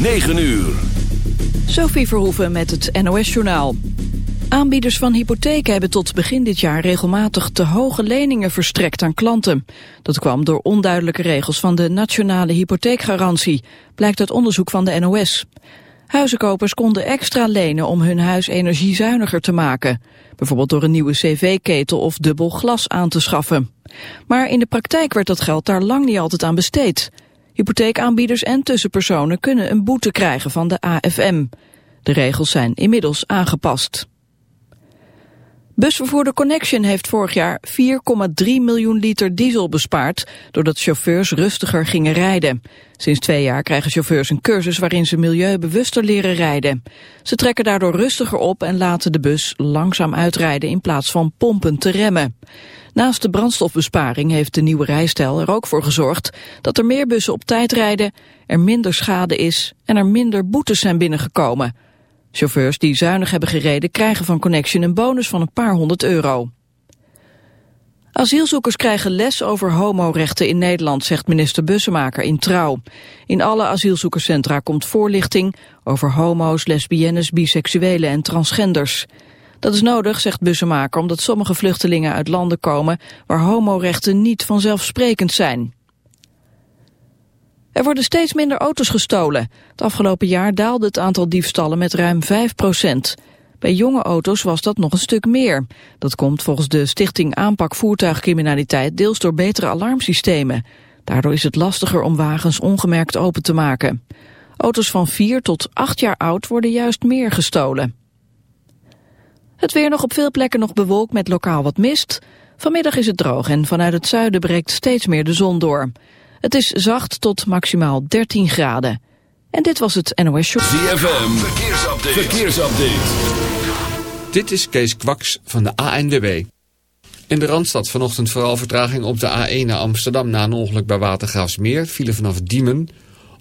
9 uur. Sophie Verhoeven met het NOS-journaal. Aanbieders van hypotheken hebben tot begin dit jaar regelmatig te hoge leningen verstrekt aan klanten. Dat kwam door onduidelijke regels van de Nationale Hypotheekgarantie, blijkt uit onderzoek van de NOS. Huizenkopers konden extra lenen om hun huis energiezuiniger te maken. Bijvoorbeeld door een nieuwe cv-ketel of dubbel glas aan te schaffen. Maar in de praktijk werd dat geld daar lang niet altijd aan besteed. Hypotheekaanbieders en tussenpersonen kunnen een boete krijgen van de AFM. De regels zijn inmiddels aangepast. Busvervoerder Connection heeft vorig jaar 4,3 miljoen liter diesel bespaard... doordat chauffeurs rustiger gingen rijden. Sinds twee jaar krijgen chauffeurs een cursus waarin ze milieubewuster leren rijden. Ze trekken daardoor rustiger op en laten de bus langzaam uitrijden... in plaats van pompen te remmen. Naast de brandstofbesparing heeft de nieuwe rijstijl er ook voor gezorgd... dat er meer bussen op tijd rijden, er minder schade is... en er minder boetes zijn binnengekomen... Chauffeurs die zuinig hebben gereden krijgen van Connection een bonus van een paar honderd euro. Asielzoekers krijgen les over homorechten in Nederland, zegt minister Bussemaker in Trouw. In alle asielzoekerscentra komt voorlichting over homo's, lesbiennes, biseksuelen en transgenders. Dat is nodig, zegt Bussemaker, omdat sommige vluchtelingen uit landen komen waar homorechten niet vanzelfsprekend zijn. Er worden steeds minder auto's gestolen. Het afgelopen jaar daalde het aantal diefstallen met ruim 5 procent. Bij jonge auto's was dat nog een stuk meer. Dat komt volgens de Stichting Aanpak Voertuigcriminaliteit deels door betere alarmsystemen. Daardoor is het lastiger om wagens ongemerkt open te maken. Auto's van 4 tot 8 jaar oud worden juist meer gestolen. Het weer nog op veel plekken nog bewolkt met lokaal wat mist. Vanmiddag is het droog en vanuit het zuiden breekt steeds meer de zon door. Het is zacht tot maximaal 13 graden. En dit was het NOS Show. ZFM, verkeersupdate. verkeersupdate. Dit is Kees Kwaks van de ANWB. In de Randstad vanochtend vooral vertraging op de A1 naar Amsterdam... na een ongeluk bij Watergraafsmeer. File vanaf Diemen.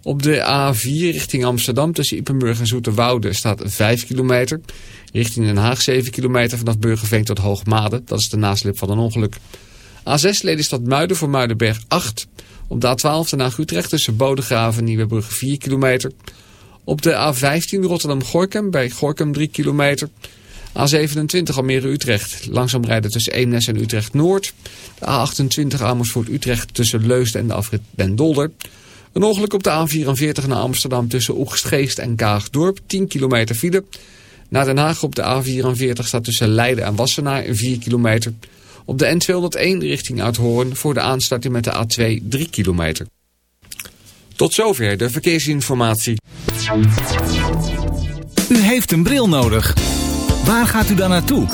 Op de A4 richting Amsterdam tussen Ippenburg en Zoeterwoude staat 5 kilometer. Richting Den Haag 7 kilometer vanaf Burgerveen tot Hoogmade. Dat is de naslip van een ongeluk. A6 Lelystad Muiden voor Muidenberg 8 op de A12 naar Utrecht tussen Bodegraven en Nieuwebrug 4 kilometer. Op de A15 Rotterdam-Gorkum bij Gorkum 3 kilometer. A27 Almere-Utrecht. Langzaam rijden tussen Eemnes en Utrecht-Noord. De A28 Amersfoort-Utrecht tussen Leusden en de afrit Den Dolder. Een ongeluk op de A44 naar Amsterdam tussen Oegstgeest en Kaagdorp. 10 kilometer file. Naar Den Haag op de A44 staat tussen Leiden en Wassenaar 4 kilometer. Op de N201 richting Uithoorn voor de aansluiting met de A2 3 kilometer. Tot zover de verkeersinformatie. U heeft een bril nodig. Waar gaat u dan naartoe?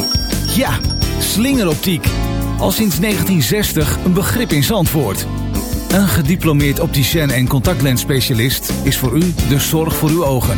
Ja, slingeroptiek. Al sinds 1960 een begrip in Zandvoort. Een gediplomeerd opticien en contactlensspecialist is voor u de zorg voor uw ogen.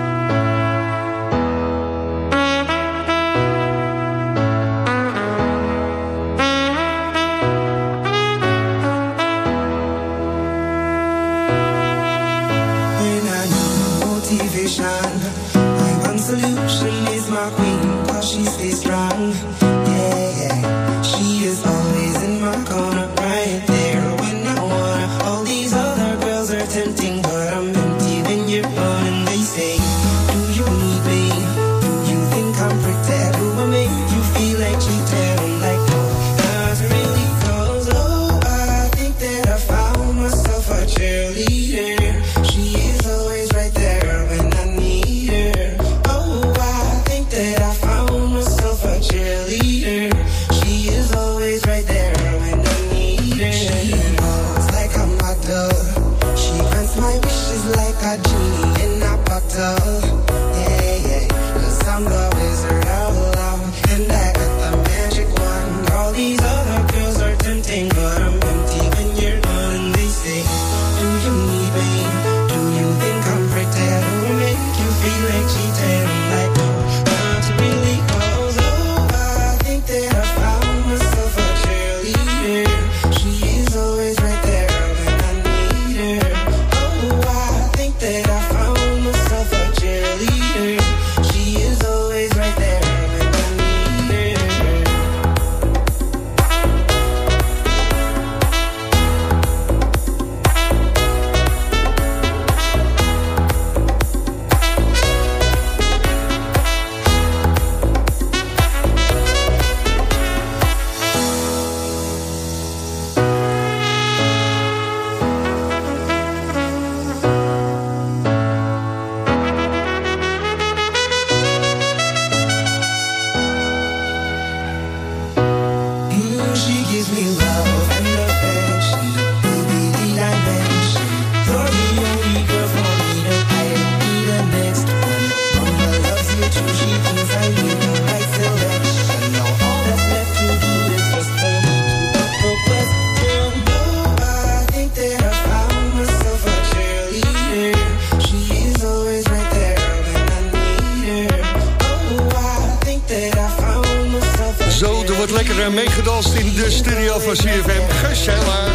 Lekker eh, meegedanst in de studio van CFM. Gezellig.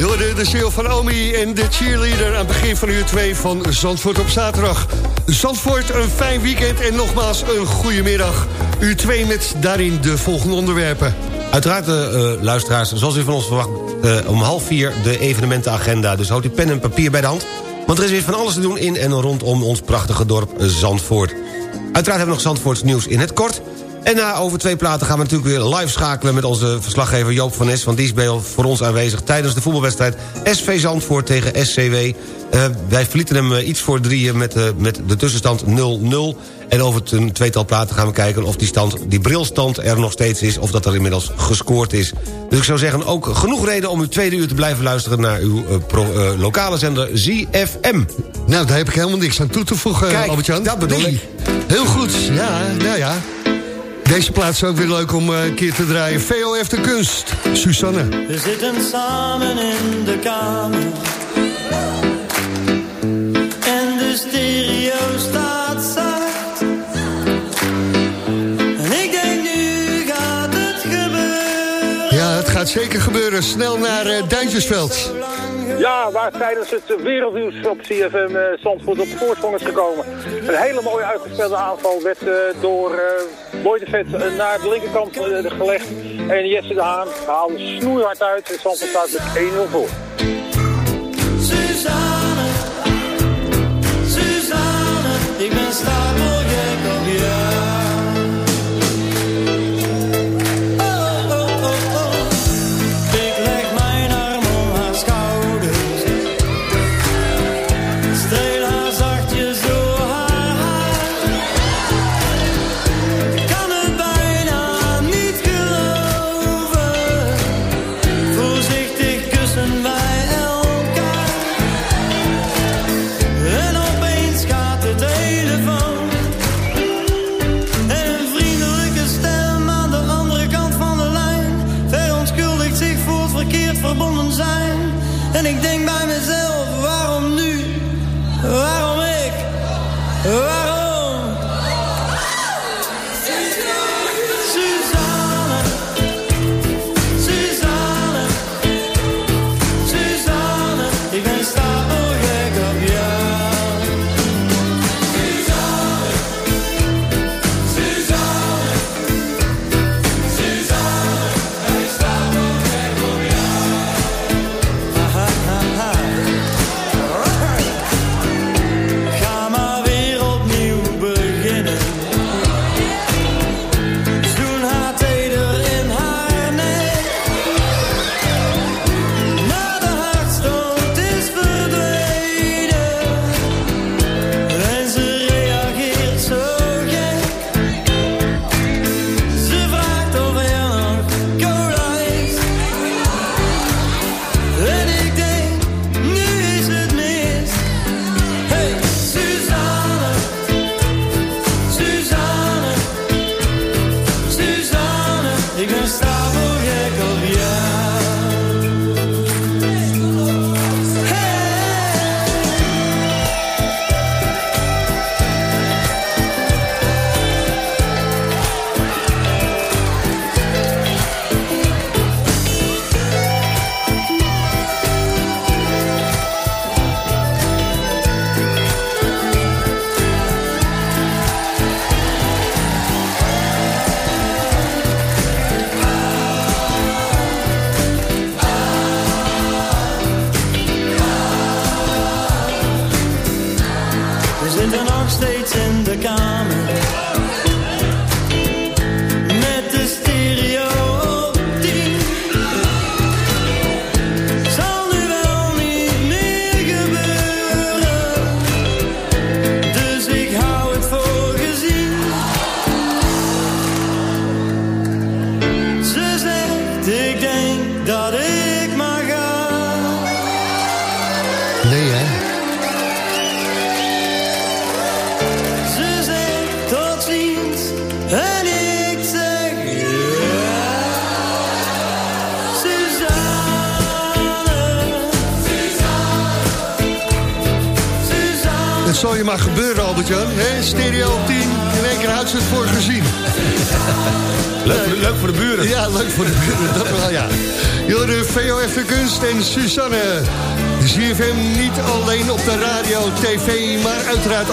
Hoorde de ziel van Omi en de cheerleader aan het begin van uur 2 van Zandvoort op zaterdag. Zandvoort, een fijn weekend en nogmaals een goede middag. Uur 2 met daarin de volgende onderwerpen. Uiteraard, eh, luisteraars, zoals u van ons verwacht... om half vier de evenementenagenda. Dus houd uw pen en papier bij de hand. Want er is weer van alles te doen in en rondom ons prachtige dorp Zandvoort. Uiteraard hebben we nog Zandvoorts nieuws in het kort... En na over twee platen gaan we natuurlijk weer live schakelen... met onze verslaggever Joop van Nes van Diesbeel voor ons aanwezig... tijdens de voetbalwedstrijd SV Zandvoort tegen SCW. Eh, wij verlieten hem eh, iets voor drieën met, eh, met de tussenstand 0-0. En over een tweetal platen gaan we kijken of die, stand, die brilstand er nog steeds is... of dat er inmiddels gescoord is. Dus ik zou zeggen, ook genoeg reden om uw tweede uur te blijven luisteren... naar uw pro- lokale zender ZFM. Nou, daar heb ik helemaal niks aan toe te voegen, Kijk, dat bedoel Nee. ik. Heel goed, ja, nou ja. Deze plaats is ook weer leuk om eh, een keer te draaien. VOF de kunst, Susanne. We zitten samen in de kamer. En de stereo staat zacht. En ik denk nu gaat het gebeuren. Ja, het gaat zeker gebeuren. Snel naar eh, Duintjesveld. Ja, waar tijdens het wereldnieuws op CFM eh, Zandvoort op voorsprong is gekomen. Een hele mooie uitgespeelde aanval werd eh, door eh Boy eh, naar de linkerkant eh, gelegd. En Jesse de Haan haalde snoeihard uit. En Zandvoort staat met 1-0 voor.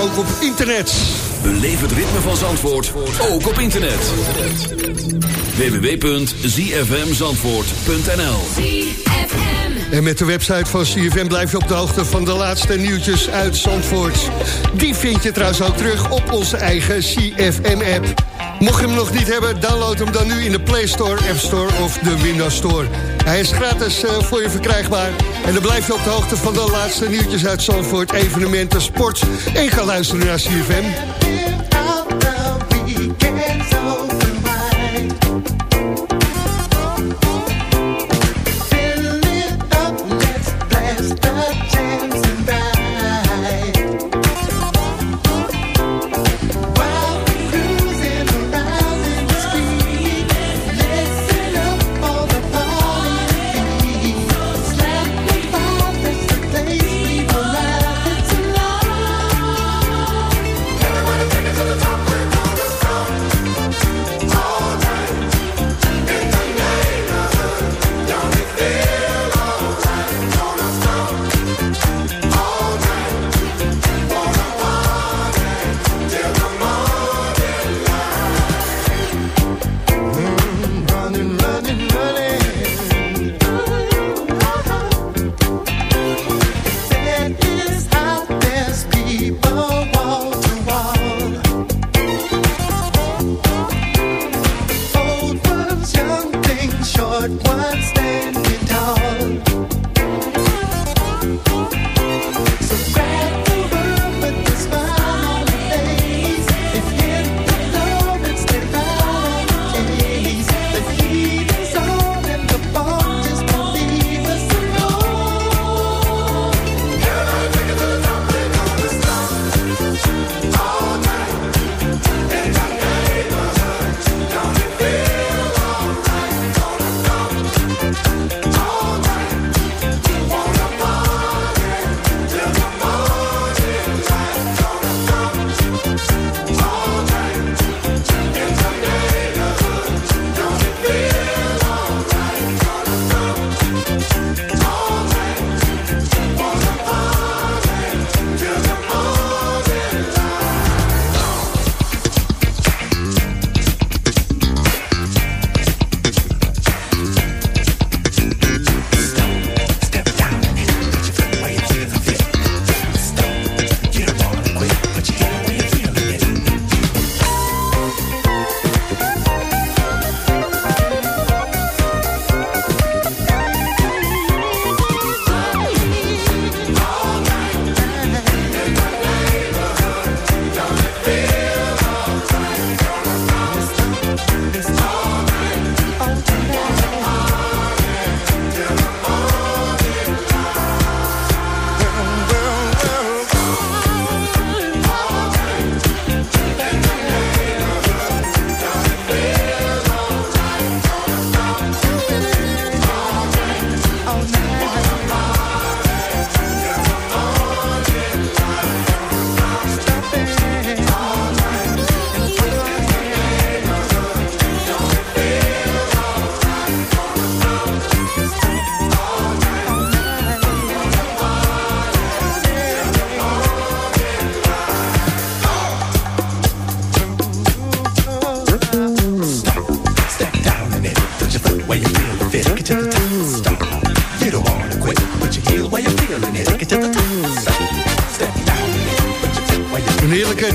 Ook op internet. Beleef het ritme van Zandvoort, ook op internet. www.zfmzandvoort.nl En met de website van CFM blijf je op de hoogte van de laatste nieuwtjes uit Zandvoort. Die vind je trouwens ook terug op onze eigen CFM-app. Mocht je hem nog niet hebben, download hem dan nu in de Play Store, App Store of de Windows Store. Hij is gratis eh, voor je verkrijgbaar. En dan blijf je op de hoogte van de laatste nieuwtjes uit Zandvoort, evenementen, sport. En ga luisteren naar CFM.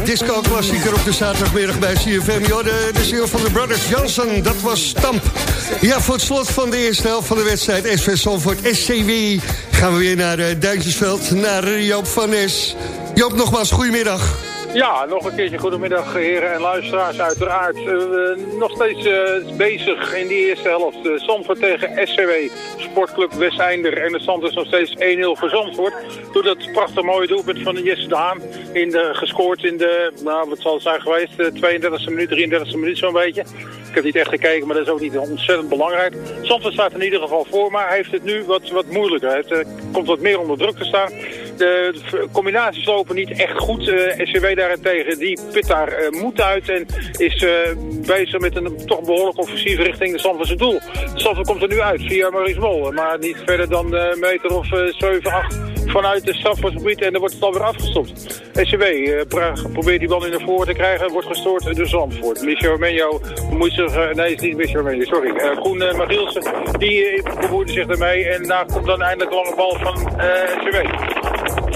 Disco-klassieker op de zaterdagmiddag bij CFM. Joh, de, de van de Brothers Johnson, dat was Stamp. Ja, voor het slot van de eerste helft van de wedstrijd SV Zandvoort SCW... gaan we weer naar uh, naar Joop van Nes. Joop, nogmaals, goedemiddag. Ja, nog een keertje goedemiddag heren en luisteraars uiteraard. Uh, nog steeds uh, bezig in die eerste helft. Uh, tegen SCW, Sportclub Westeinder. En de stand is nog steeds 1-0 voor Zandvoort. Door dat prachtig mooie doelpunt van Jesse Daan. In de, gescoord in de, nou wat zal het zijn geweest, 32e minuut, 33e minuut zo'n beetje. Ik heb niet echt gekeken, maar dat is ook niet ontzettend belangrijk. Zandvoort staat in ieder geval voor, maar heeft het nu wat, wat moeilijker. Het komt wat meer onder druk te staan. De, combinaties lopen niet echt goed. SCW daarentegen, die put daar uh, moed uit en is uh, bezig met een toch behoorlijk offensief richting de Zandvoortse doel. Zandvoort komt er nu uit via Maurice Mol, maar niet verder dan een meter of 7, 8 vanuit het Zandvoortsgebied en dan wordt het alweer afgestopt. SCW probeert die bal in de voor te krijgen en wordt gestoord door Zandvoort. Michel Menjo bemoeit zich, nee is niet Michel Menjo, sorry. Koen uh, Magielsen, die bemoeide zich ermee en daar komt dan eindelijk een lange bal van SCW.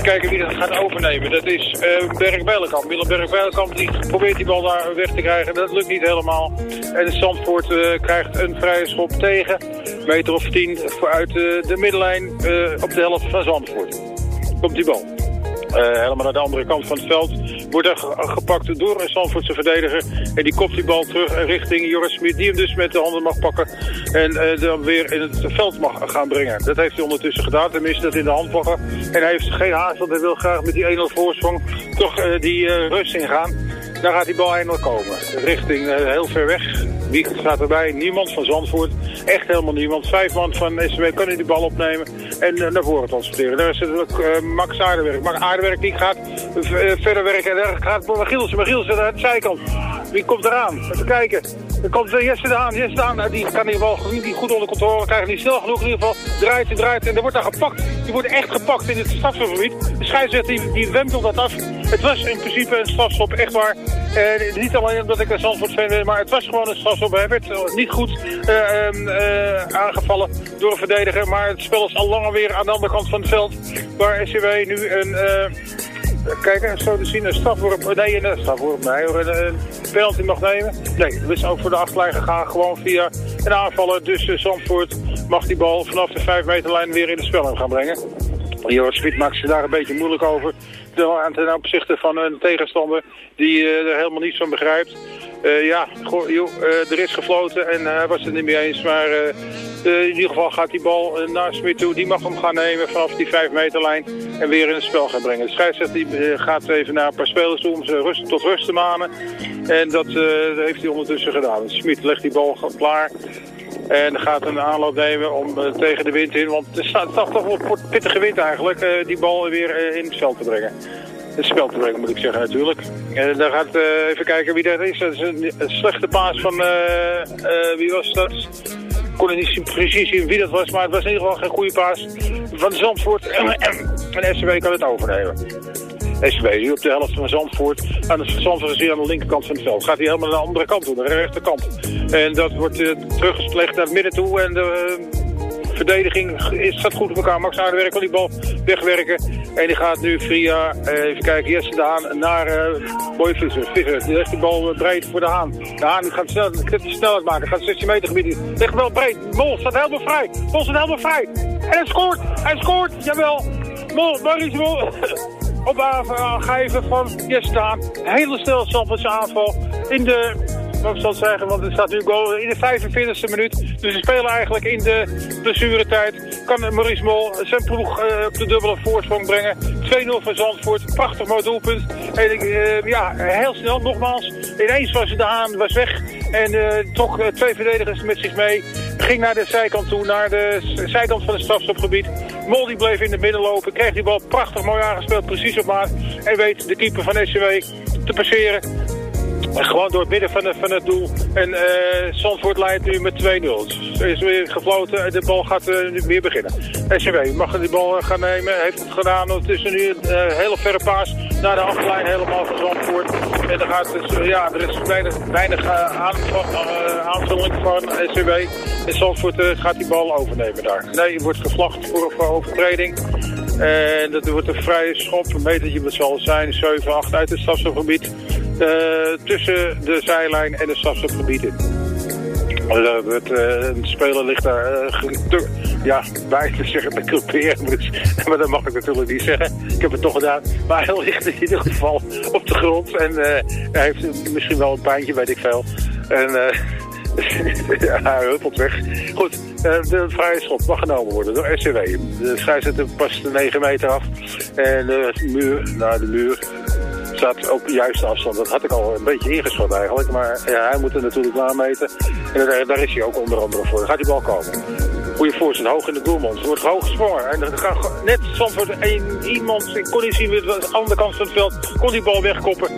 Kijken wie dat gaat overnemen. Dat is uh, Berg Bijlenkamp. Willem Berg Bijlenkamp die probeert die bal daar weg te krijgen. Dat lukt niet helemaal. En Zandvoort uh, krijgt een vrije schop tegen. Meter of tien uit uh, de middenlijn op de helft van Zandvoort. Komt die bal. Helemaal naar de andere kant van het veld. Wordt er gepakt door een Zandvoortse verdediger. En die kopt die bal terug richting Joris Smit. Die hem dus met de handen mag pakken. En dan weer in het veld mag gaan brengen. Dat heeft hij ondertussen gedaan. Tenminste dat in de hand pakken. En hij heeft geen haast. Want hij wil graag met die 1-0 voorsprong toch die rust ingaan. Daar gaat die bal eindelijk komen. Richting heel ver weg. Wie staat erbij? Niemand van Zandvoort. Echt helemaal niemand. Vijf man van SW kunnen die bal opnemen en uh, naar voren transporteren. Daar is het uh, Max Aardewerk. Max Aardewerk die gaat verder werken. En daar gaat Magielsen. Magielsen naar de zijkant. Wie komt eraan? Even kijken. Er komt Jesse de Haan. Jesse de Haan, die kan bal niet goed onder controle krijgen. Die snel genoeg in ieder geval. Draait en draait. En er wordt daar gepakt. Die wordt echt gepakt in het strafschopgebied. De scheidsrechter die, die dat af. Het was in principe een strafschop. Echt waar. niet alleen omdat ik een Zandvoort ben. Maar het was gewoon een strafschop. Hij werd niet goed aangevallen door een verdediger. Maar het spel is al langer weer aan de andere kant van het veld. Waar SCW nu een... Kijk, zo te zien, een strafworp, nee, een strafworp, nee, een, penalty mag nemen. Nee, dat is ook voor de achterlijn gegaan, gewoon via een aanvaller. Dus uh, Zandvoort mag die bal vanaf de 5 meterlijn weer in de spel gaan brengen. Joris Smit maakt zich daar een beetje moeilijk over. Ten opzichte van een tegenstander die uh, er helemaal niets van begrijpt. Uh, ja, uh, er is gefloten en hij was het niet mee eens. Maar in ieder geval gaat die bal naar Smit toe. Die mag hem gaan nemen vanaf die 5 meterlijn en weer in het spel gaan brengen. De scheidsrechter die, gaat even naar een paar spelers toe om ze rust, tot rust te manen. En dat heeft hij ondertussen gedaan. Smit legt die bal klaar. En gaat een aanloop nemen om uh, tegen de wind in. Want er staat toch wel pittige wind eigenlijk. Uh, die bal weer uh, in het spel te brengen. Het spel te brengen moet ik zeggen natuurlijk. En dan gaat even kijken wie dat is. Dat is een, een slechte paas van... wie was dat? Ik kon niet precies zien wie dat was. Maar het was in ieder geval geen goede paas van Zandvoort. En SCW kan het overnemen. Nu op de helft van Zandvoort. Aan de Zandvoort is aan de linkerkant van het veld. Gaat hij helemaal naar de andere kant toe, naar de rechterkant. En dat wordt uh, naar het midden toe. En de uh, verdediging is, staat goed op elkaar. Max Aardewerk wil die bal wegwerken. En die gaat nu via, uh, even kijken, Jesse de Haan naar uh, Boy Visser. Visser, die legt die bal breed voor de Haan. De Haan gaat snel, de snelheid maken, gaat 16 meter gebied in. Ligt wel breed. Mol staat helemaal vrij. Mol staat helemaal vrij. En hij scoort, hij scoort, jawel. Mol, Maurice Mol. op aangeven van Jestaan. Hele stil Zandvoortse aanval in de, wat zal zeggen, want er staat nu goal in de 45e minuut. Dus ze spelen eigenlijk in de blessuretijd. Kan Maurice Mol zijn ploeg uh, op de dubbele voorsprong brengen. 2-0 van Zandvoort, prachtig mooi doelpunt. En uh, ja, heel snel nogmaals. Ineens was de Haan was weg en toch twee verdedigers met zich mee. Ging naar de zijkant toe, naar de zijkant van het strafstopgebied. Mol die bleef in het midden lopen, kreeg die bal prachtig mooi aangespeeld, precies op maat. En weet de keeper van SCW te passeren. Gewoon door het midden van, het- van het doel. En eh Zandvoort leidt nu met 2-0. Er is weer gefloten en de bal gaat eh, nu weer beginnen. SCW mag die bal eh, gaan nemen. Heeft het gedaan. Het is nu een eh, hele verre paas naar de achterlijn helemaal van Zandvoort. En dan gaat dus, eh, ja, er is weinig, eh, eh, aanvulling van SCW. En Zandvoort eh, gaat die bal overnemen daar. Nee, wordt gevlacht voor, voor overtreding. En dat wordt een vrije schop, een metertje wat zal zijn, 7, 8 uit het strafstofgebied. Eh, tussen de zijlijn en het strafstofgebied in. Eh, het, eh, speler ligt daar ja, bij te zeggen te. Maar, dat- maar dat mag ik natuurlijk niet zeggen. Ik heb het toch gedaan. Maar hij ligt in ieder geval op de grond. En hij heeft misschien wel een pijntje, weet ik veel. En hij huppelt weg. Goed, de vrije schop mag genomen worden door SCW. De scheidsrechter past de 9 meter af. En de muur, nou de muur staat op de juiste afstand. Dat had ik al een beetje ingeschat eigenlijk. Maar ja, hij moet er natuurlijk nameten. En daar, daar is hij ook onder andere voor. Dan gaat die bal komen. Goeie voorzet, hoog in de doelmond. Er wordt hoog gesprongen. En dan gaat net Zandvoort een, iemand, ik kon niet zien, aan de andere kant van het veld, kon die bal wegkoppen.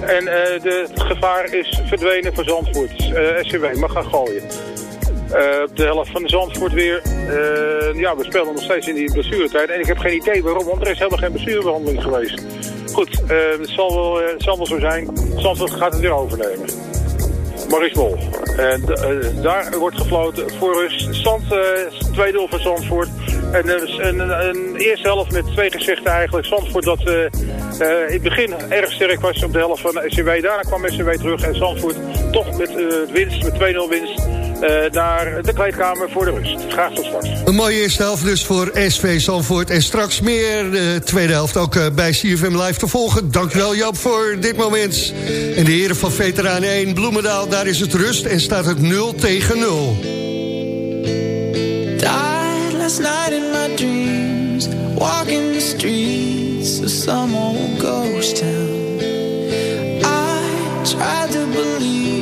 En eh, de, het gevaar is verdwenen voor Zandvoort. Eh SCW mag gaan gooien. Eh, op de helft van de Zandvoort weer. Eh, ja, we spelen nog steeds in die blessuretijd. En ik heb geen idee waarom, want er is helemaal geen blessurebehandeling geweest. Goed, eh, het, zal wel, het zal wel zo zijn. Zandvoort gaat het weer overnemen. Maurice Bol. En daar wordt gefloten voor rust. Eh 2-0 voor Zandvoort. En een, een, eerste helft met twee gezichten eigenlijk. Zandvoort dat in het begin erg sterk was op de helft van SCW. Daarna kwam SCW terug en Zandvoort toch met winst, met 2-0 winst. Eh, naar de kleedkamer voor de rust. Graag tot straks. Een mooie eerste helft dus voor SV Zandvoort. En straks meer de tweede helft ook eh, bij CFM Live te volgen. Dankjewel Joop voor dit moment. En de heren van Veteranen 1 Bloemendaal, daar is het rust en staat het 0 tegen 0. Died last night in my dreams, walking the streets of some old ghost town. I tried to believe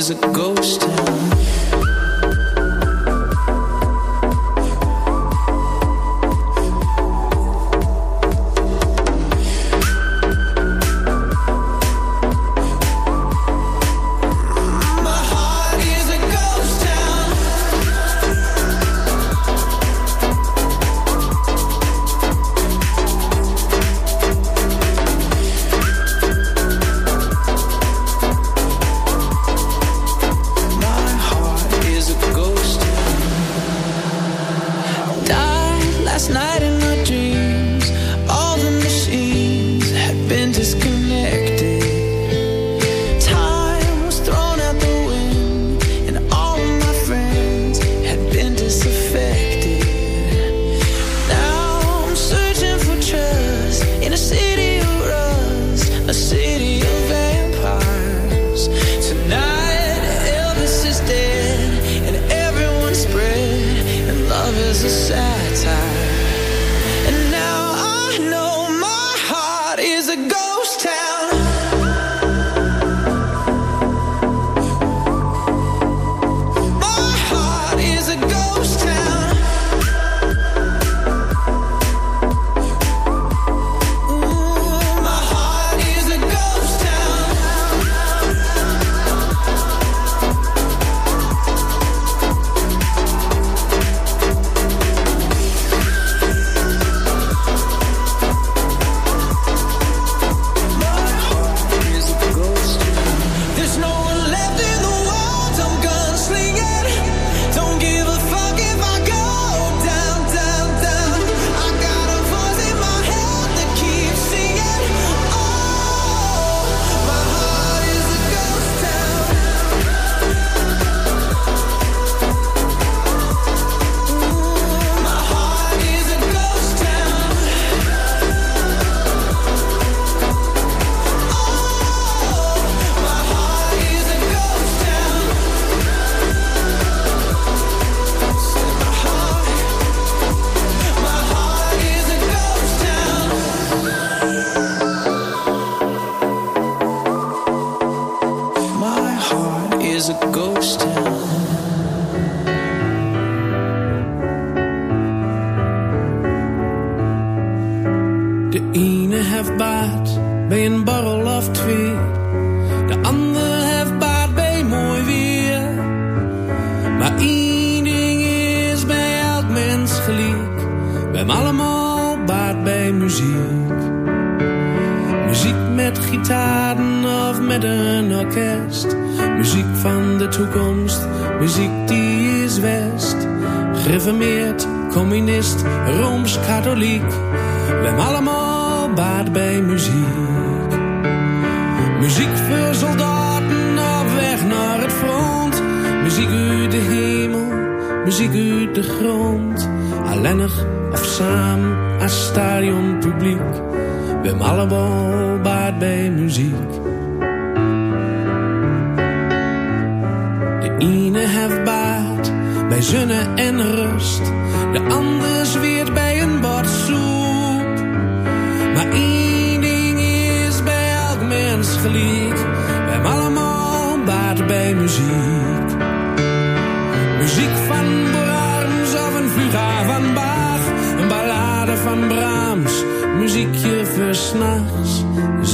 Is a ghost town.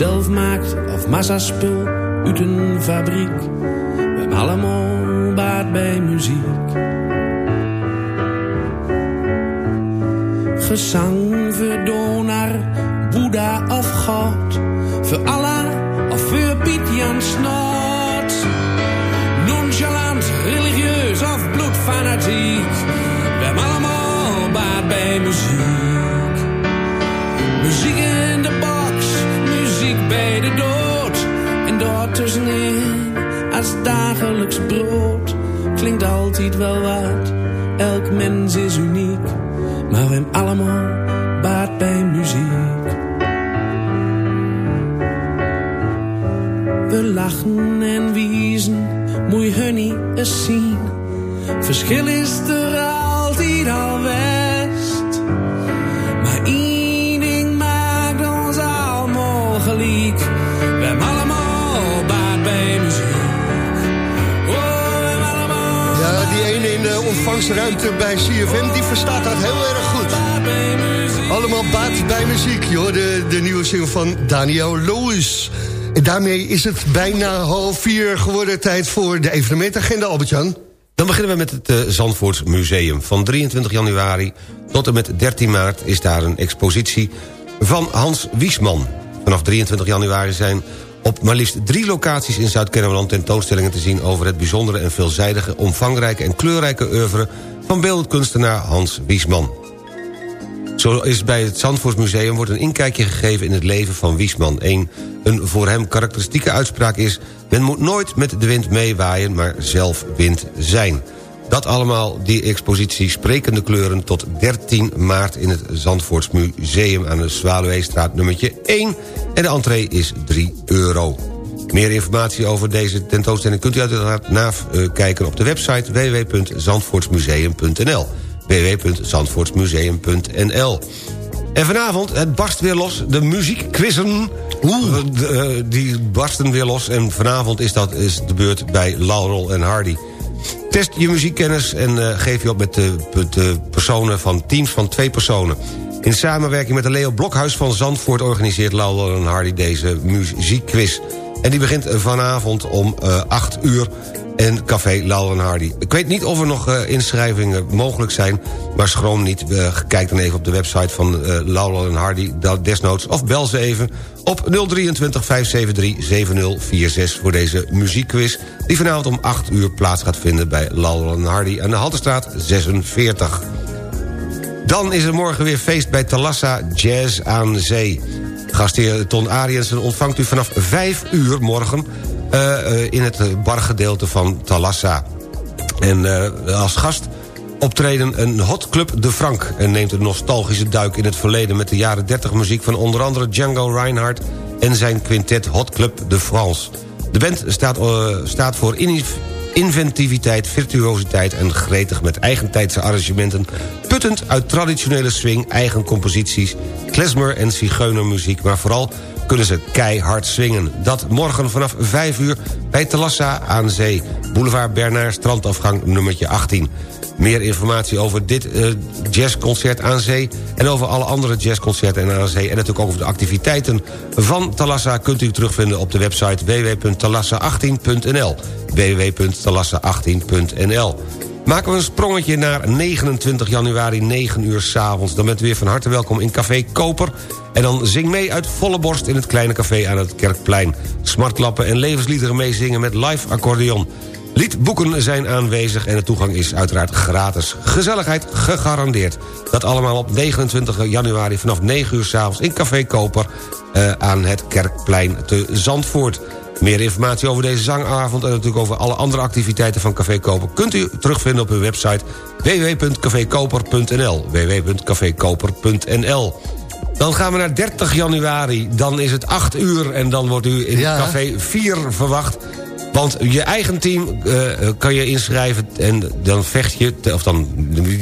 Zelf maakt of massaspul uit een fabriek. We hebben allemaal baat bij muziek. Gezang voor Donar, Boeddha of God. Voor Allah of voor Piet Jan Snot. Nonchalant, religieus of bloedfanatiek. Dagelijks brood. Klinkt altijd wel wat, elk mens is uniek. Maar we allemaal baat bij muziek. We lachen en wiezen, moei honey eens zien. Verschil is er altijd al best. Ontvangstruimte bij CFM, die verstaat dat heel erg goed. Allemaal baat bij muziek, joh. De, de nieuwe single van Daniel Loos. En daarmee is het bijna half vier geworden tijd voor de evenementagenda, Albert-Jan. Dan beginnen we met het uh, Zandvoort Museum. Van 23 januari tot en met 13 maart is daar een expositie van Hans Wiesman. Vanaf 23 januari zijn op maar liefst drie locaties in Zuid-Kennemerland... tentoonstellingen te zien over het bijzondere en veelzijdige... omvangrijke en kleurrijke oeuvre van beeldend kunstenaar Hans Wiesman. Zo is bij het Zandvoortsmuseum wordt een inkijkje gegeven in het leven van Wiesman. Een, een voor hem karakteristieke uitspraak is... men moet nooit met de wind meewaaien, maar zelf wind zijn. Dat allemaal, die expositie Sprekende Kleuren... tot 13 maart in het Zandvoortsmuseum aan de Zwaluweestraat nummertje 1. En de entree is 3 euro. Meer informatie over deze tentoonstelling kunt u uiteraard nakijken op de website www.zandvoortsmuseum.nl www.zandvoortsmuseum.nl En vanavond, het barst weer los, de muziekquizzen. Oeh. Uh, die barsten weer los en vanavond is, dat, is de beurt bij Laurel en Hardy. Test je muziekkennis en uh, geef je op met de, de personen van teams van twee personen. In samenwerking met de Leo Blokhuis van Zandvoort... organiseert Laurel en Hardy deze muziekquiz. En die begint vanavond om uh, 8 uur en Café Laurel en Hardy. Ik weet niet of er nog uh, inschrijvingen mogelijk zijn... maar schroom niet. Kijk dan even op de website van uh, Laurel en Hardy desnoods... of bel ze even op 023 573 7046 voor deze muziekquiz... die vanavond om 8 uur plaats gaat vinden bij Laurel en Hardy... aan de Haltestraat 46. Dan is er morgen weer feest bij Talassa Jazz aan Zee. Gastheer Ton Ariensen ontvangt u vanaf 5 uur morgen... Uh, uh, in het bargedeelte van Talassa. En uh, als gast optreden een Hot Club de Frank... en neemt een nostalgische duik in het verleden... met de jaren 30 muziek van onder andere Django Reinhardt... en zijn quintet Hot Club de France. De band staat, staat voor inventiviteit, virtuositeit en gretig... met eigentijdse arrangementen... puttend uit traditionele swing, eigen composities... klezmer en zigeunermuziek, maar vooral kunnen ze keihard swingen. Dat morgen vanaf 5 uur bij Telassa aan Zee. Boulevard Bernard, strandafgang nummertje 18. Meer informatie over dit uh, jazzconcert aan zee... en over alle andere jazzconcerten aan zee... en natuurlijk ook over de activiteiten van Talassa... kunt u terugvinden op de website www.talassa18.nl www.talassa18.nl Maken we een sprongetje naar 29 januari, 9 uur s'avonds. Dan bent u weer van harte welkom in Café Koper. En dan zing mee uit volle borst in het kleine café aan het Kerkplein. Smartlappen en levensliederen meezingen met live accordeon. Liedboeken zijn aanwezig en de toegang is uiteraard gratis. Gezelligheid gegarandeerd. Dat allemaal op 29 januari vanaf 9 uur s'avonds in Café Koper... Uh, aan het Kerkplein te Zandvoort. Meer informatie over deze zangavond en natuurlijk over alle andere activiteiten van Café Koper... kunt u terugvinden op uw website www.cafekoper.nl www.cafekoper.nl dan gaan we naar 30 januari. Dan is het 8 uur en dan wordt u in Café 4 verwacht. Want je eigen team uh, kan je inschrijven en dan vecht je... of dan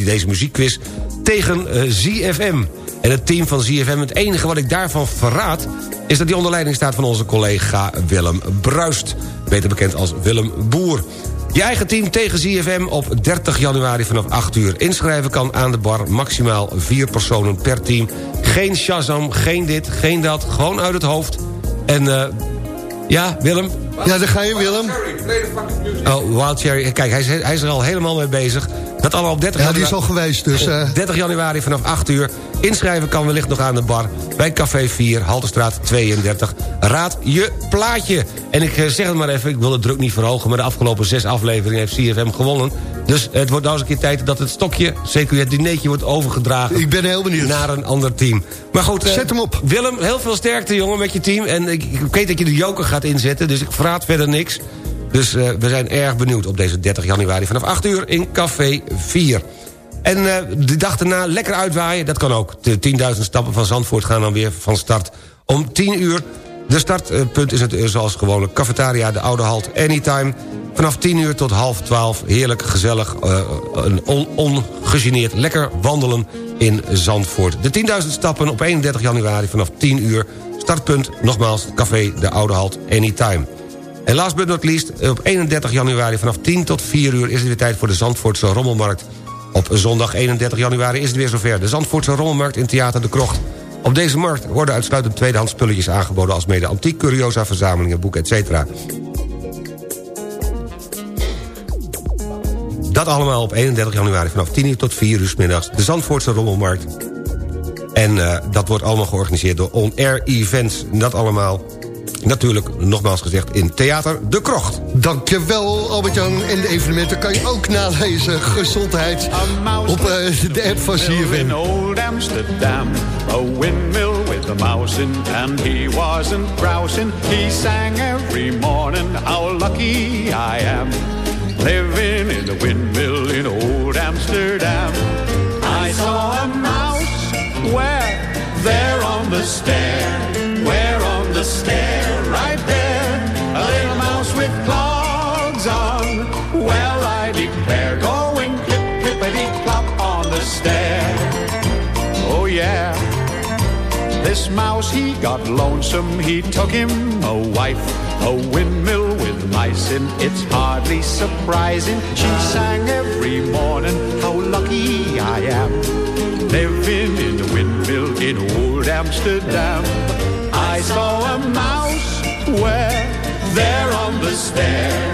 deze muziekquiz tegen uh, ZFM. En het team van ZFM, het enige wat ik daarvan verraad... is dat die onder leiding staat van onze collega Willem Bruist. Beter bekend als Willem Boer. Je eigen team tegen ZFM op 30 januari vanaf 8 uur. Inschrijven kan aan de bar maximaal 4 personen per team. Geen Shazam, geen dit, geen dat, gewoon uit het hoofd. En uh, ja, Willem? Ja, daar ga je, Willem. Oh, Wild Cherry. Kijk, hij is, hij is er al helemaal mee bezig. Dat allemaal op 30 ja, die is al geweest, dus... Uh... 30 januari vanaf 8 uur. Inschrijven kan wellicht nog aan de bar. Bij Café 4, Halterstraat 32. Raad je plaatje. En ik zeg het maar even, ik wil de druk niet verhogen... maar de afgelopen zes afleveringen heeft CFM gewonnen. Dus het wordt nou eens een keer tijd dat het stokje... zeker het dineetje wordt overgedragen... Ik ben heel benieuwd. Naar een ander team. Maar goed, Zet hem op. Willem, heel veel sterkte, jongen, met je team. En ik, ik weet dat je de joker gaat inzetten, dus ik verraad verder niks. Dus uh, we zijn erg benieuwd op deze 30 januari vanaf 8 uur in Café 4. En uh, de dag daarna lekker uitwaaien, dat kan ook. De 10.000 stappen van Zandvoort gaan dan weer van start om 10 uur. De startpunt is het zoals gewoonlijk cafetaria, de Oude Halt, Anytime. Vanaf 10 uur tot half 12, heerlijk, gezellig, uh, on, ongegeneerd, lekker wandelen in Zandvoort. De 10.000 stappen op 31 januari vanaf 10 uur. Startpunt, nogmaals, café de Oude Halt, Anytime. En last but not least, op 31 januari vanaf 10 tot 4 uur... is het weer tijd voor de Zandvoortse Rommelmarkt. Op zondag 31 januari is het weer zover. De Zandvoortse Rommelmarkt in Theater de Krocht. Op deze markt worden uitsluitend tweedehands spulletjes aangeboden... als mede antiek, curiosa, verzamelingen, boeken, etc. Dat allemaal op 31 januari vanaf 10 uur tot 4 uur middags. De Zandvoortse Rommelmarkt. En uh, dat wordt allemaal georganiseerd door On Air Events. Dat allemaal Natuurlijk, nogmaals gezegd, in Theater De Krocht. Dankjewel, Albert-Jan. En de evenementen kan je ook nalezen. Gezondheid op uh, de app van CFM. old Amsterdam, a windmill with a mouse in. And he wasn't grousing, he sang every morning. How lucky I am, living in a windmill in old Amsterdam. I saw a mouse where, there on the stair. Where on the stair, Yeah. This mouse, he got lonesome, he took him a wife, a windmill with mice in. It's hardly surprising. She sang every morning, how lucky I am. Living in a windmill in old Amsterdam. I saw a mouse where, there on the stair,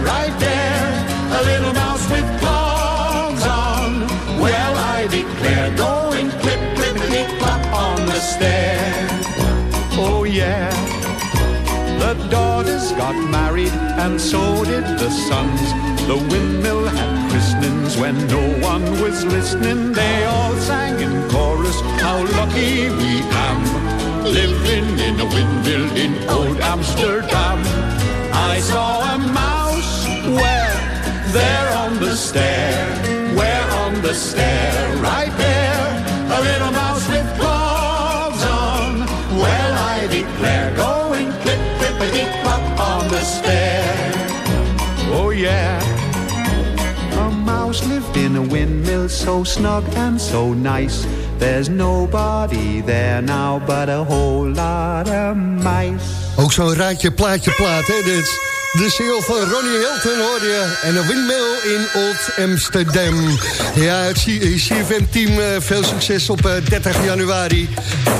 on the stair. Oh yeah. The daughters got married and so did the sons. The windmill had christenings when no one was listening. They all sang in chorus, how lucky we am. Living in a windmill in old Amsterdam. I saw a mouse where, there on the stair, where on the stair, right there, a little mouse stair. Oh yeah. A mouse lived in a windmill so snug and so nice. There's nobody there now but a whole lot of mice. Ook zo'n raadje plaatje plaat, hè? Dit is de single van Ronnie Hilton hoor je. En een windmill in Old Amsterdam. Ja, het CFM-team, veel succes op 30 januari.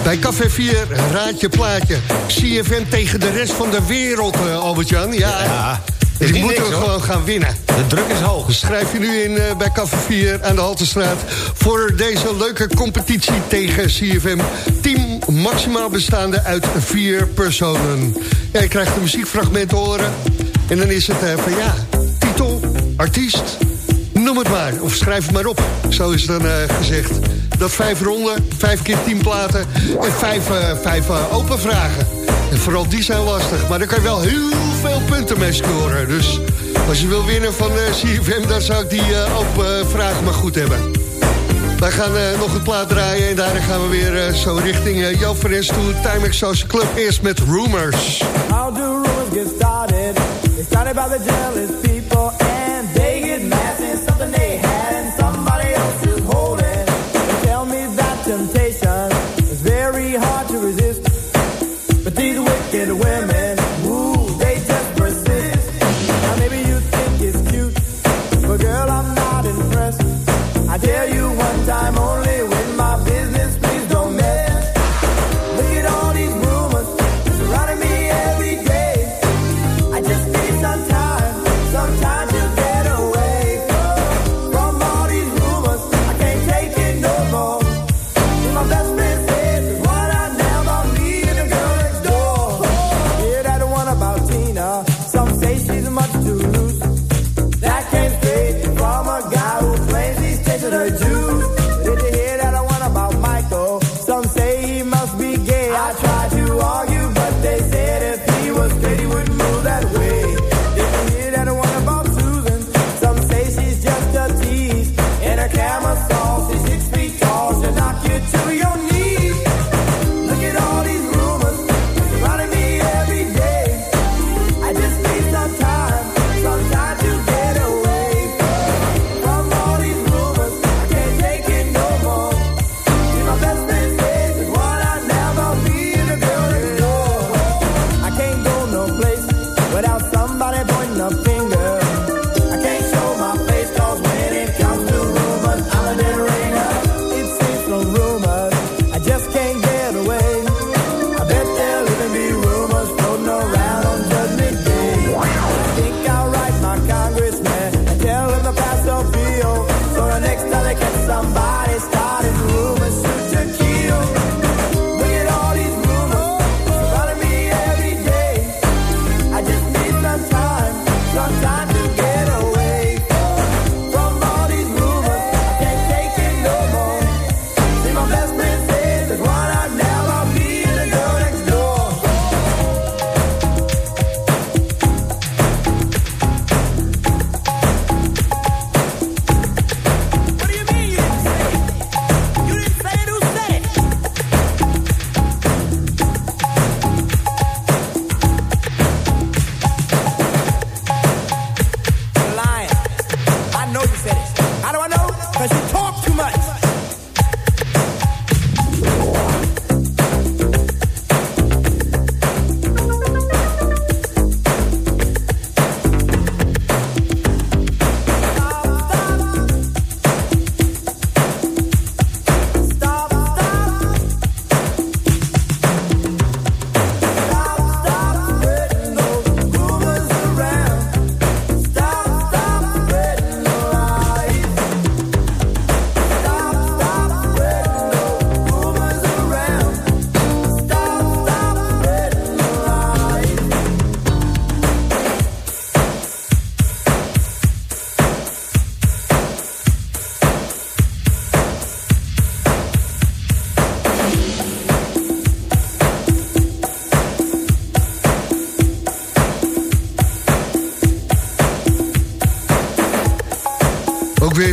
Bij Café 4, raadje plaatje. CFM tegen de rest van de wereld, Albert-Jan. Ja, ja. Dus die moeten we gewoon gaan winnen. De druk is hoog. Schrijf je nu in uh, bij Café 4 aan de Haltestraat... voor deze leuke competitie tegen CFM. Team maximaal bestaande uit vier personen. Ja, je krijgt een muziekfragment horen. En dan is het uh, van ja, titel, artiest, noem het maar. Of schrijf het maar op, zo is dan uh, gezegd. Dat vijf ronden, vijf keer tien platen en vijf, vijf open vragen. En vooral die zijn lastig, maar daar kan je wel heel veel punten mee scoren. Dus als je wil winnen van CFM, dan zou ik die open vragen maar goed hebben. Wij gaan uh, nog een plaat draaien en daarna gaan we weer zo richting uh, Joop van Nes toe. Timex Social Club eerst met Rumors. How do rumors get started? They started by the jealous people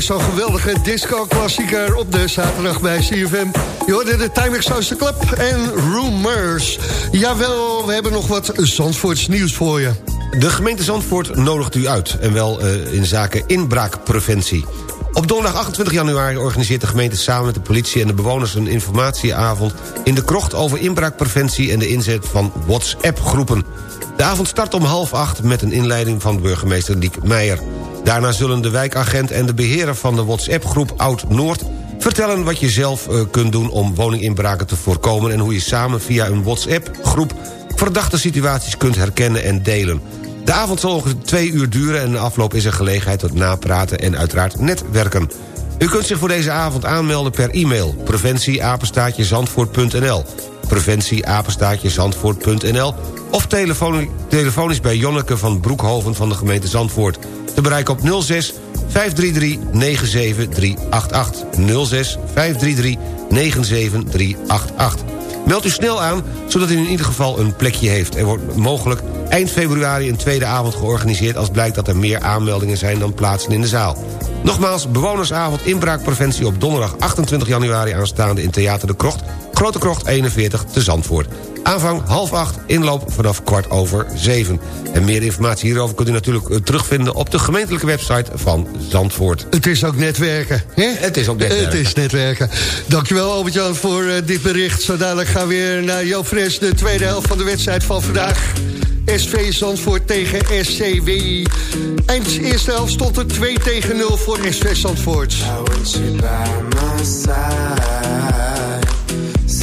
zo'n geweldige disco-klassieker op de zaterdag bij CFM. Je hoorde de Timex de Club en Rumors. Jawel, we hebben nog wat Zandvoorts nieuws voor je. De gemeente Zandvoort nodigt u uit. En wel uh, in zaken inbraakpreventie. Op donderdag 28 januari organiseert de gemeente samen met de politie en de bewoners een informatieavond in de krocht over inbraakpreventie en de inzet van WhatsApp-groepen. De avond start om half acht met een inleiding van burgemeester Liek Meijer. Daarna zullen de wijkagent en de beheerder van de WhatsApp-groep Oud-Noord... vertellen wat je zelf uh, kunt doen om woninginbraken te voorkomen... en hoe je samen via een WhatsApp-groep verdachte situaties kunt herkennen en delen. De avond zal ongeveer twee uur duren en de afloop is een gelegenheid tot napraten en uiteraard netwerken. U kunt zich voor deze avond aanmelden per e-mail preventieapenstaatjezandvoort.nl preventieapenstaatjezandvoort.nl of telefonisch bij Jonneke van Broekhoven van de gemeente Zandvoort. Te bereiken op 06 533 97388. 06 533 97388. Meld u snel aan, zodat u in ieder geval een plekje heeft. Er wordt mogelijk eind februari een tweede avond georganiseerd... als blijkt dat er meer aanmeldingen zijn dan plaatsen in de zaal. Nogmaals, bewonersavond inbraakpreventie op donderdag 28 januari aanstaande... in Theater de Krocht, Grote Krocht 41 te Zandvoort. Aanvang half acht, inloop vanaf kwart over zeven. En meer informatie hierover kunt u natuurlijk eh, terugvinden... op de gemeentelijke website van Zandvoort. Het is ook netwerken, hè? Het is ook netwerken. Het is netwerken. Dankjewel Albert-Jan voor uh, dit bericht. Zo dadelijk gaan we weer naar Joop Fres... de tweede helft van de wedstrijd van vandaag. SV Zandvoort tegen SCW. Eind eerste helft stond er 2 tegen 0 voor SV Zandvoort.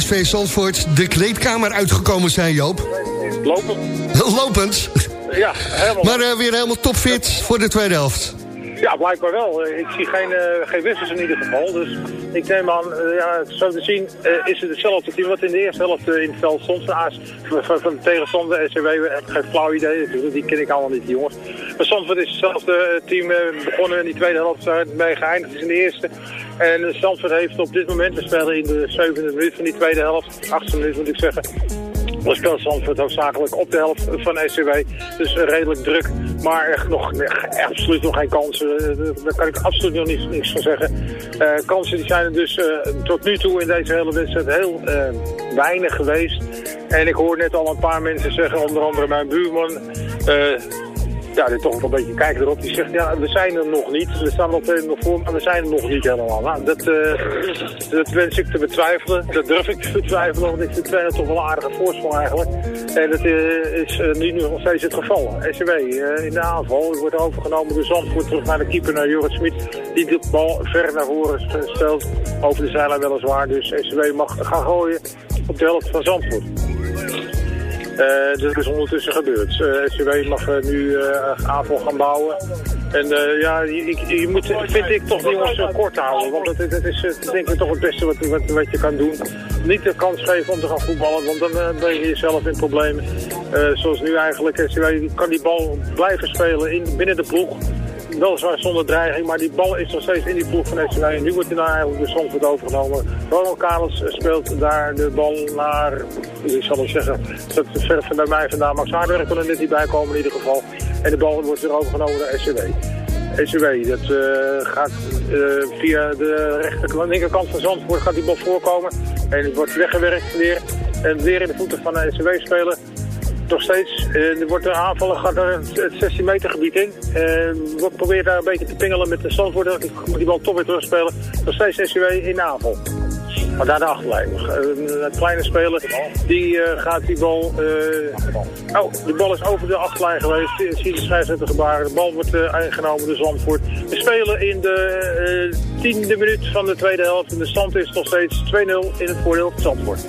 SV Zandvoort de kleedkamer uitgekomen zijn, Joop. Lopend. Lopend? Ja, helemaal. Maar uh, weer helemaal topfit voor de tweede helft. Ja, blijkbaar wel. Eh, Ik zie geen, eh, geen wissels in ieder geval. Dus ik neem aan, eh, ja, zo te zien, is het hetzelfde team wat in de eerste helft in het veld stond. Van, van, de tegenstander, SCW, heb geen flauw idee. Die ken ik allemaal niet, jongens. Maar Zandvoort is hetzelfde team begonnen in die tweede helft, uh, mee geëindigd is in de eerste. En Zandvoort heeft op dit moment, we spelen in de zevende minuut van die tweede helft, achtste minuut moet ik zeggen. Speelt Zandvoort hoofdzakelijk op de helft van SCW. Dus redelijk druk. Maar echt nog, echt absoluut nog geen kansen. Eh, Daar kan ik absoluut nog niets, niks van zeggen. Eh, kansen die zijn er dus eh, tot nu toe in deze hele wedstrijd heel weinig geweest. En ik hoor net al een paar mensen zeggen, onder andere mijn buurman... ja, die toch wel een beetje kijken erop. Die zegt, ja, we zijn er nog niet. We staan nog nog voor, maar we zijn er nog niet helemaal. Nou, dat, eh, dat wens ik te betwijfelen. Dat durf ik te betwijfelen, want ik vind twee toch wel een aardige voorsprong eigenlijk. En dat eh, is eh, nu nog steeds het geval. SCW in de aanval wordt overgenomen door Zandvoort terug naar de keeper, naar Jorrit Smit. Die de bal ver naar voren stelt, over de zijlijn weliswaar. Dus SCW mag gaan gooien op de helft van Zandvoort. Eh, dat is ondertussen gebeurd. Eh SCW mag eh, nu aanval gaan bouwen. En ja, je, je- moet, vind ik toch jongens kort houden. Want dat, is denk ik toch het beste wat, wat, wat je kan doen. Niet de kans geven om te gaan voetballen, want dan breng je jezelf in problemen. Zoals nu eigenlijk, SCW kan die bal blijven spelen in, binnen de ploeg. Weliswaar zonder dreiging, maar die bal is nog steeds in die ploeg van SCW. En nu wordt hij nou eigenlijk de Zandvoort overgenomen. Ronald Karels speelt daar de bal naar, ik zal het zeggen, dat ver van bij mij vandaan. Max Aardenberg kon er net niet bij komen in ieder geval. En de bal wordt weer overgenomen door SCW. SCW, dat eh, gaat eh, via de rechter, linkerkant van Zandvoort gaat die bal voorkomen. En het wordt weggewerkt weer. En weer in de voeten van de SCW spelen. Nog steeds. Eh, er wordt een aanvaller gaat er het 16 meter gebied in. Uh, wordt probeert daar een beetje te pingelen met de Zandvoort. Ik moet die bal toch weer terugspelen. Nog steeds SCW in aanval. Maar daar de achterlijn. Uh, een kleine speler die eh, gaat die bal... eh, oh, de bal is over de achterlijn geweest. Je ziet de scheidsrechter gebaren. De bal wordt ingenomen door Zandvoort. We spelen in de tiende minuut van de tweede helft. En de stand is nog steeds 2-0 in het voordeel van Zandvoort.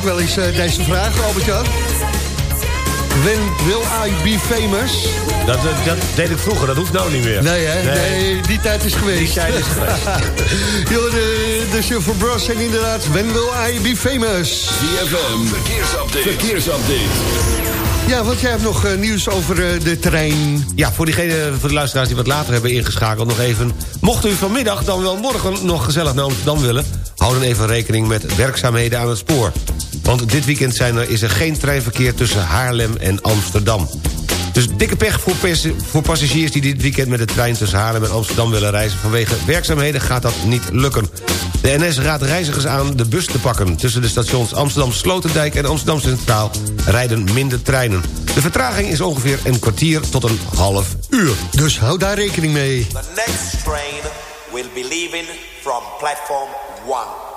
Ook wel eens eh, deze vraag, Albert-Jan? When will I be famous? Dat, dat, dat deed ik vroeger, dat hoeft nou niet meer. Nee, hè? Nee, die tijd is geweest. Die tijd is geweest. De, de Silver Bros en inderdaad, when will I be famous? ZFM, verkeersupdate. verkeersupdate. Ja, want jij hebt nog eh, nieuws over eh, de trein. Ja, voor, diegene, voor de luisteraars die wat later hebben ingeschakeld nog even... mocht u vanmiddag dan wel morgen nog gezellig naar Amsterdam willen... hou dan even rekening met werkzaamheden aan het spoor. Want dit weekend zijn er, is er geen treinverkeer tussen Haarlem en Amsterdam. Dus dikke pech voor, pers- voor passagiers die dit weekend met de trein tussen Haarlem en Amsterdam willen reizen. Vanwege werkzaamheden gaat dat niet lukken. De NS raadt reizigers aan de bus te pakken. Tussen de stations Amsterdam Sloterdijk en Amsterdam Centraal rijden minder treinen. De vertraging is ongeveer een kwartier tot een half uur. Dus hou daar rekening mee. The next train will be leaving from platform 1.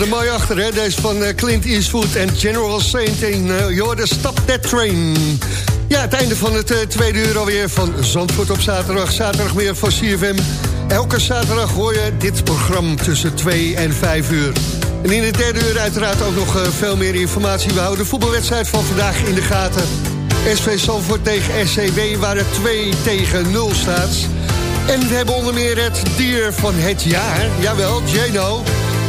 Er mooi achter, hè? Deze van eh, Clint Eastwood en General Saint in uh, Stop That Train. Ja, het einde van het eh, tweede uur alweer van Zandvoort op zaterdag. Zaterdag weer van CFM. Elke zaterdag hoor je dit programma tussen 2 en 5 uur. En in het derde uur uiteraard ook nog veel meer informatie. We houden de voetbalwedstrijd van vandaag in de gaten. SV Zandvoort tegen SCW waar het 2 tegen 0 staat. En we hebben onder meer het dier van het jaar. Jawel, Jano.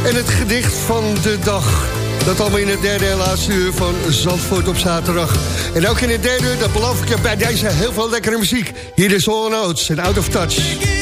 En het gedicht van de dag. Dat allemaal in het derde en laatste uur van Zandvoort op zaterdag. En ook in het derde uur, dat beloof ik je bij deze heel veel lekkere muziek. Hier is All Notes en Out of Touch.